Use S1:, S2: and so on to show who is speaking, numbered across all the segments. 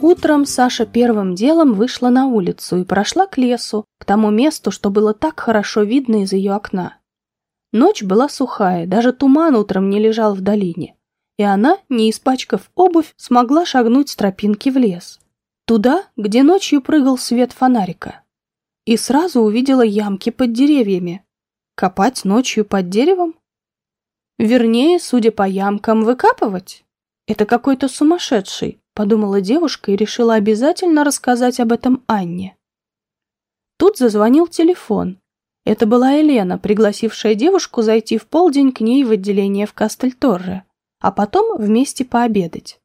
S1: Утром Саша первым делом вышла на улицу и прошла к лесу, к тому месту, что было так хорошо видно из ее окна. Ночь была сухая, даже туман утром не лежал в долине, и она, не испачкав обувь, смогла шагнуть с тропинки в лес. Туда, где ночью прыгал свет фонарика. И сразу увидела ямки под деревьями. Копать ночью под деревом? Вернее, судя по ямкам, выкапывать? Это какой-то сумасшедший, подумала девушка и решила обязательно рассказать об этом Анне. Тут зазвонил телефон. Это была Елена, пригласившая девушку зайти в полдень к ней в отделение в Кастельторре, а потом вместе пообедать.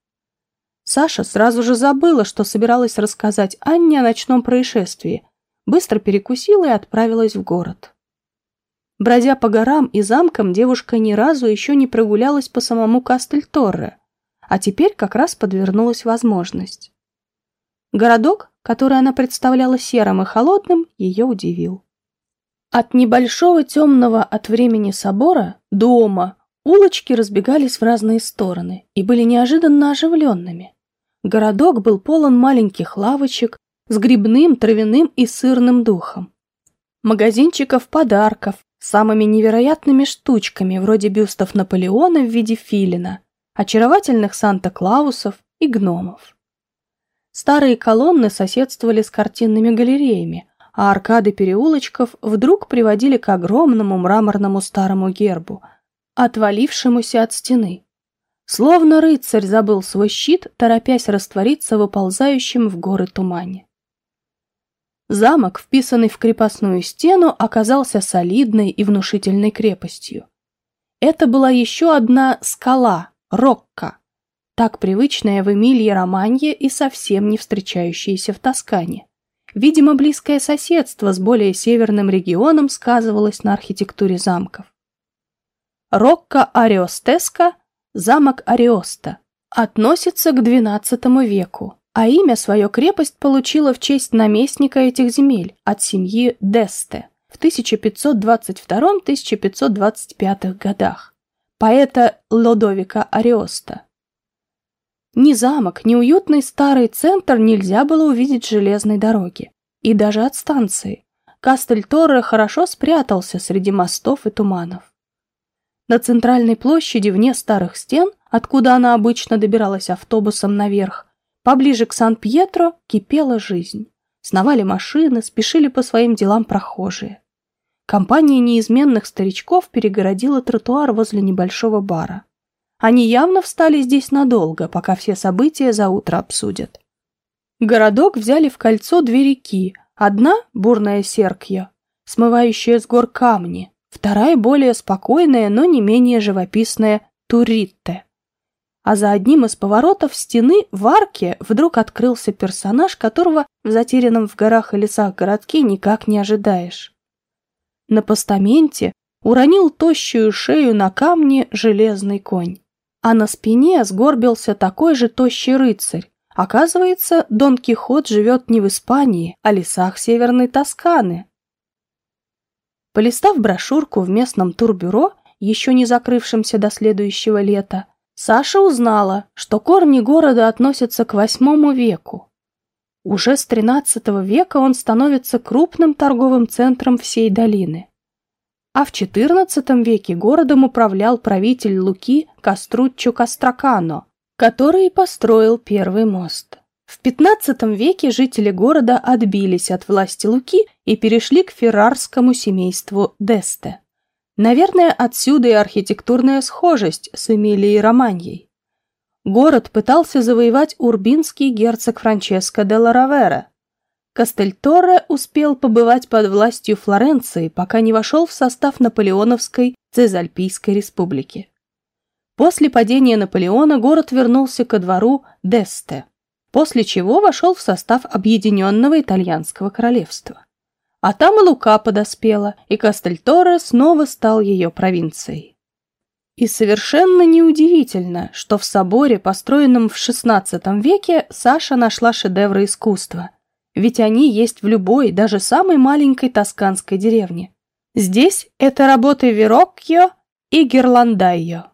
S1: Саша сразу же забыла, что собиралась рассказать Анне о ночном происшествии, быстро перекусила и отправилась в город. Бродя по горам и замкам, девушка ни разу еще не прогулялась по самому Кастельторре, а теперь как раз подвернулась возможность. Городок, который она представляла серым и холодным, ее удивил. От небольшого темного от времени собора, дома, улочки разбегались в разные стороны и были неожиданно оживленными. Городок был полон маленьких лавочек с грибным, травяным и сырным духом. Магазинчиков подарков, самыми невероятными штучками, вроде бюстов Наполеона в виде филина, очаровательных Санта-Клаусов и гномов. Старые колонны соседствовали с картинными галереями, а аркады переулочков вдруг приводили к огромному мраморному старому гербу, отвалившемуся от стены. Словно рыцарь забыл свой щит, торопясь раствориться в оползающем в горы тумане. Замок, вписанный в крепостную стену, оказался солидной и внушительной крепостью. Это была еще одна скала, Рокка, так привычная в Эмилье-Романье и совсем не встречающаяся в Тоскане. Видимо, близкое соседство с более северным регионом сказывалось на архитектуре замков. Рокка Ариостеска, замок Ариоста, относится к XII веку, а имя свое крепость получила в честь наместника этих земель от семьи Десте в 1522-1525 годах поэта Лодовика Ариоста. Ни замок, ни уютный старый центр нельзя было увидеть железной дороги. И даже от станции. Кастель-Торре хорошо спрятался среди мостов и туманов. На центральной площади, вне старых стен, откуда она обычно добиралась автобусом наверх, поближе к Сан-Пьетро кипела жизнь. Сновали машины, спешили по своим делам прохожие. Компания неизменных старичков перегородила тротуар возле небольшого бара. Они явно встали здесь надолго, пока все события за утро обсудят. Городок взяли в кольцо две реки. Одна – бурная Серкья, смывающая с гор камни. Вторая – более спокойная, но не менее живописная Туритте. А за одним из поворотов стены в арке вдруг открылся персонаж, которого в затерянном в горах и лесах городке никак не ожидаешь. На постаменте уронил тощую шею на камне железный конь, а на спине сгорбился такой же тощий рыцарь. Оказывается, Дон Кихот живет не в Испании, а лесах Северной Тосканы. Полистав брошюрку в местном турбюро, еще не закрывшемся до следующего лета, Саша узнала, что корни города относятся к восьмому веку. Уже с XIII века он становится крупным торговым центром всей долины. А в XIV веке городом управлял правитель Луки Каструччо Кастракано, который построил первый мост. В XV веке жители города отбились от власти Луки и перешли к феррарскому семейству Десте. Наверное, отсюда и архитектурная схожесть с Эмилией Романьей. Город пытался завоевать урбинский герцог Франческо де Ларавера. Кастельторре успел побывать под властью Флоренции, пока не вошел в состав Наполеоновской Цезальпийской республики. После падения Наполеона город вернулся ко двору Десте, после чего вошел в состав Объединенного Итальянского Королевства. А там и Лука подоспела, и Кастельторре снова стал ее провинцией. И совершенно неудивительно, что в соборе, построенном в XVI веке, Саша нашла шедевры искусства. Ведь они есть в любой, даже самой маленькой тосканской деревне. Здесь это работы Вероккьо и Герландайо.